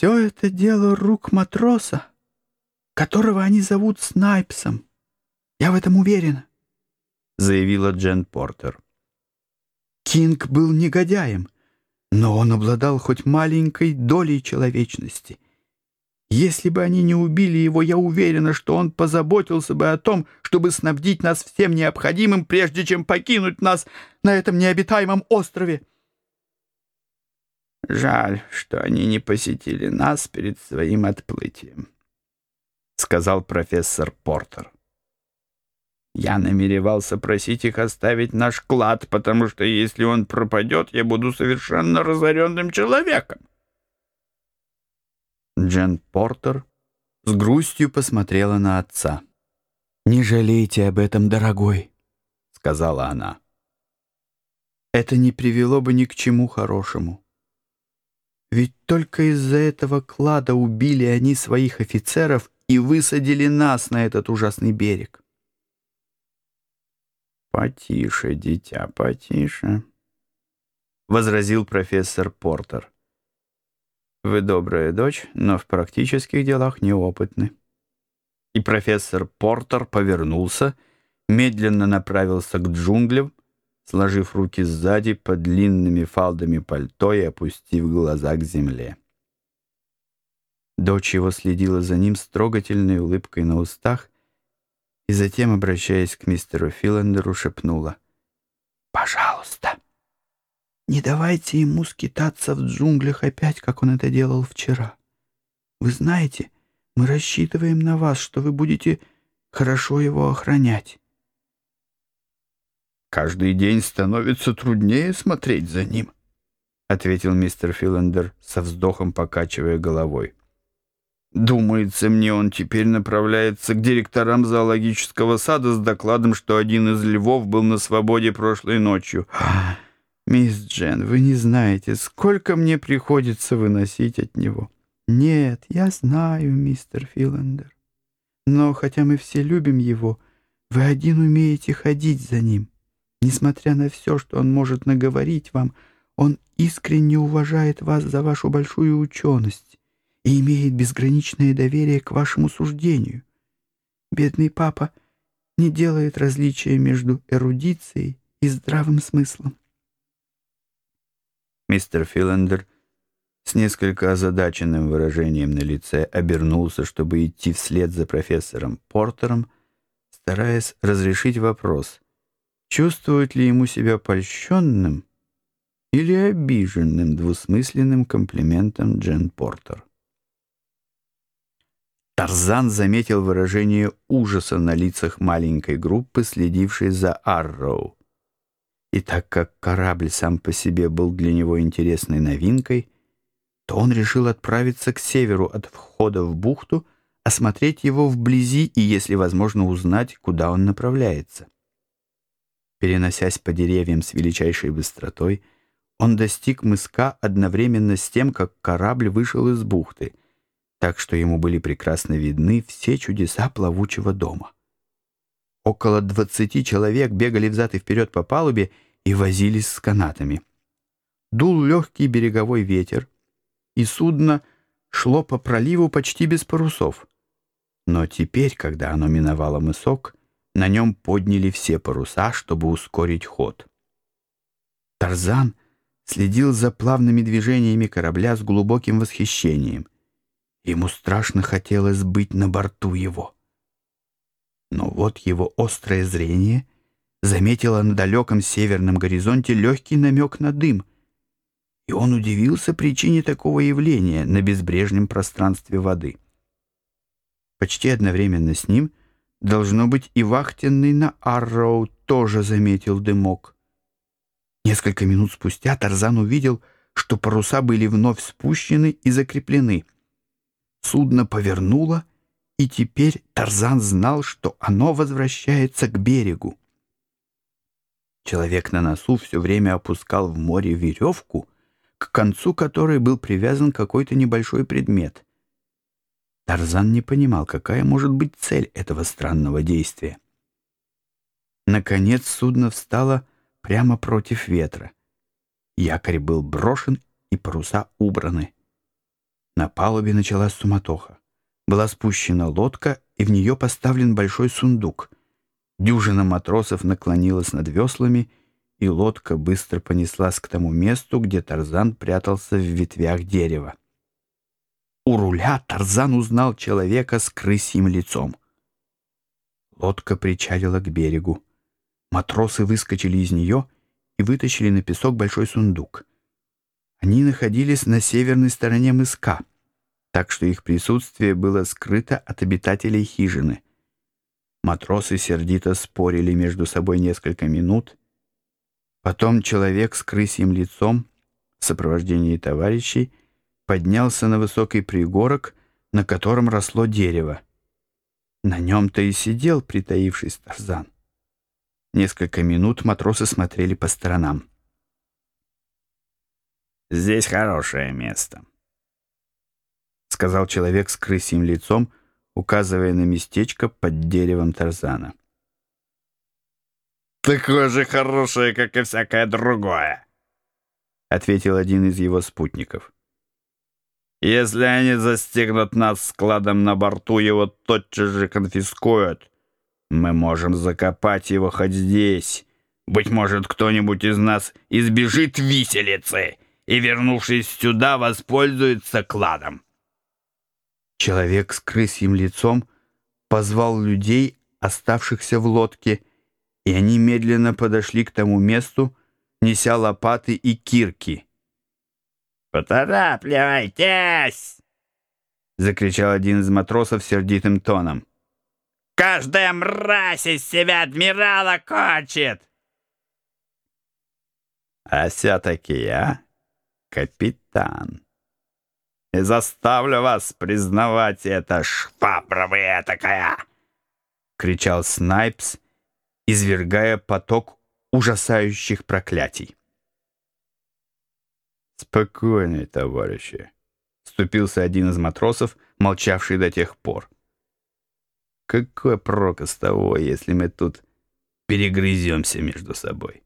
Все это дело рук матроса, которого они зовут Снайпсом. Я в этом уверена, — заявила Джен Портер. Кинг был негодяем, но он обладал хоть маленькой долей человечности. Если бы они не убили его, я уверена, что он позаботился бы о том, чтобы снабдить нас всем необходимым, прежде чем покинуть нас на этом необитаемом острове. «Жаль, что они не посетили нас перед своим отплытием», — сказал профессор Портер. «Я намеревался просить их оставить наш клад, потому что если он пропадет, я буду совершенно разоренным человеком». Джен Портер с грустью посмотрела на отца. «Не жалейте об этом, дорогой», — сказала она. «Это не привело бы ни к чему хорошему». Ведь только из-за этого клада убили они своих офицеров и высадили нас на этот ужасный берег. «Потише, дитя, потише», — возразил профессор Портер. «Вы добрая дочь, но в практических делах неопытны». И профессор Портер повернулся, медленно направился к джунглям, сложив руки сзади под длинными фалдами пальто и опустив глаза к земле. Дочь его следила за ним с трогательной улыбкой на устах и затем, обращаясь к мистеру Филандеру, шепнула. «Пожалуйста, не давайте ему скитаться в джунглях опять, как он это делал вчера. Вы знаете, мы рассчитываем на вас, что вы будете хорошо его охранять. «Каждый день становится труднее смотреть за ним», — ответил мистер Филандер со вздохом, покачивая головой. «Думается мне, он теперь направляется к директорам зоологического сада с докладом, что один из львов был на свободе прошлой ночью». «Мисс Джен, вы не знаете, сколько мне приходится выносить от него». «Нет, я знаю, мистер Филандер. Но хотя мы все любим его, вы один умеете ходить за ним. Несмотря на все, что он может наговорить вам, он искренне уважает вас за вашу большую ученость и имеет безграничное доверие к вашему суждению. Бедный папа не делает различия между эрудицией и здравым смыслом. Мистер Филандер с несколько озадаченным выражением на лице обернулся, чтобы идти вслед за профессором Портером, стараясь разрешить вопрос — чувствует ли ему себя польщенным или обиженным двусмысленным комплиментом Джен Портер. Тарзан заметил выражение ужаса на лицах маленькой группы, следившей за Арроу. И так как корабль сам по себе был для него интересной новинкой, то он решил отправиться к северу от входа в бухту, осмотреть его вблизи и, если возможно, узнать, куда он направляется. Переносясь по деревьям с величайшей быстротой, он достиг мыска одновременно с тем, как корабль вышел из бухты, так что ему были прекрасно видны все чудеса плавучего дома. Около двадцати человек бегали взад и вперед по палубе и возились с канатами. Дул легкий береговой ветер, и судно шло по проливу почти без парусов. Но теперь, когда оно миновало мысок, на нем подняли все паруса, чтобы ускорить ход. Тарзан следил за плавными движениями корабля с глубоким восхищением. Ему страшно хотелось быть на борту его. Но вот его острое зрение заметило на далеком северном горизонте легкий намек на дым, и он удивился причине такого явления на безбрежном пространстве воды. Почти одновременно с ним — Должно быть, и вахтенный на Арроу тоже заметил дымок. Несколько минут спустя Тарзан увидел, что паруса были вновь спущены и закреплены. Судно повернуло, и теперь Тарзан знал, что оно возвращается к берегу. Человек на носу все время опускал в море веревку, к концу которой был привязан какой-то небольшой предмет — Тарзан не понимал, какая может быть цель этого странного действия. Наконец судно встало прямо против ветра. Якорь был брошен и паруса убраны. На палубе началась суматоха. Была спущена лодка, и в нее поставлен большой сундук. Дюжина матросов наклонилась над веслами, и лодка быстро понеслась к тому месту, где Тарзан прятался в ветвях дерева. У руля Тарзан узнал человека с крысьим лицом. Лодка причалила к берегу. Матросы выскочили из нее и вытащили на песок большой сундук. Они находились на северной стороне мыска, так что их присутствие было скрыто от обитателей хижины. Матросы сердито спорили между собой несколько минут. Потом человек с крысьим лицом в сопровождении товарищей поднялся на высокий пригорок, на котором росло дерево. На нем-то и сидел притаившись Тарзан. Несколько минут матросы смотрели по сторонам. «Здесь хорошее место», — сказал человек с крысьим лицом, указывая на местечко под деревом Тарзана. «Такое же хорошее, как и всякое другое», — ответил один из его спутников. «Если они застигнут нас складом на борту, его тотчас же конфискуют. Мы можем закопать его хоть здесь. Быть может, кто-нибудь из нас избежит виселицы и, вернувшись сюда, воспользуется кладом. Человек с крысьим лицом позвал людей, оставшихся в лодке, и они медленно подошли к тому месту, неся лопаты и кирки. «Поторапливайтесь!» — закричал один из матросов сердитым тоном. Каждая мразь из себя адмирала кончит!» «А все-таки я капитан. И заставлю вас признавать это, швабра вы этакая!» — кричал Снайпс, извергая поток ужасающих проклятий. «Спокойнее, товарищи!» — вступился один из матросов, молчавший до тех пор. Какой прок из того, если мы тут перегрыземся между собой?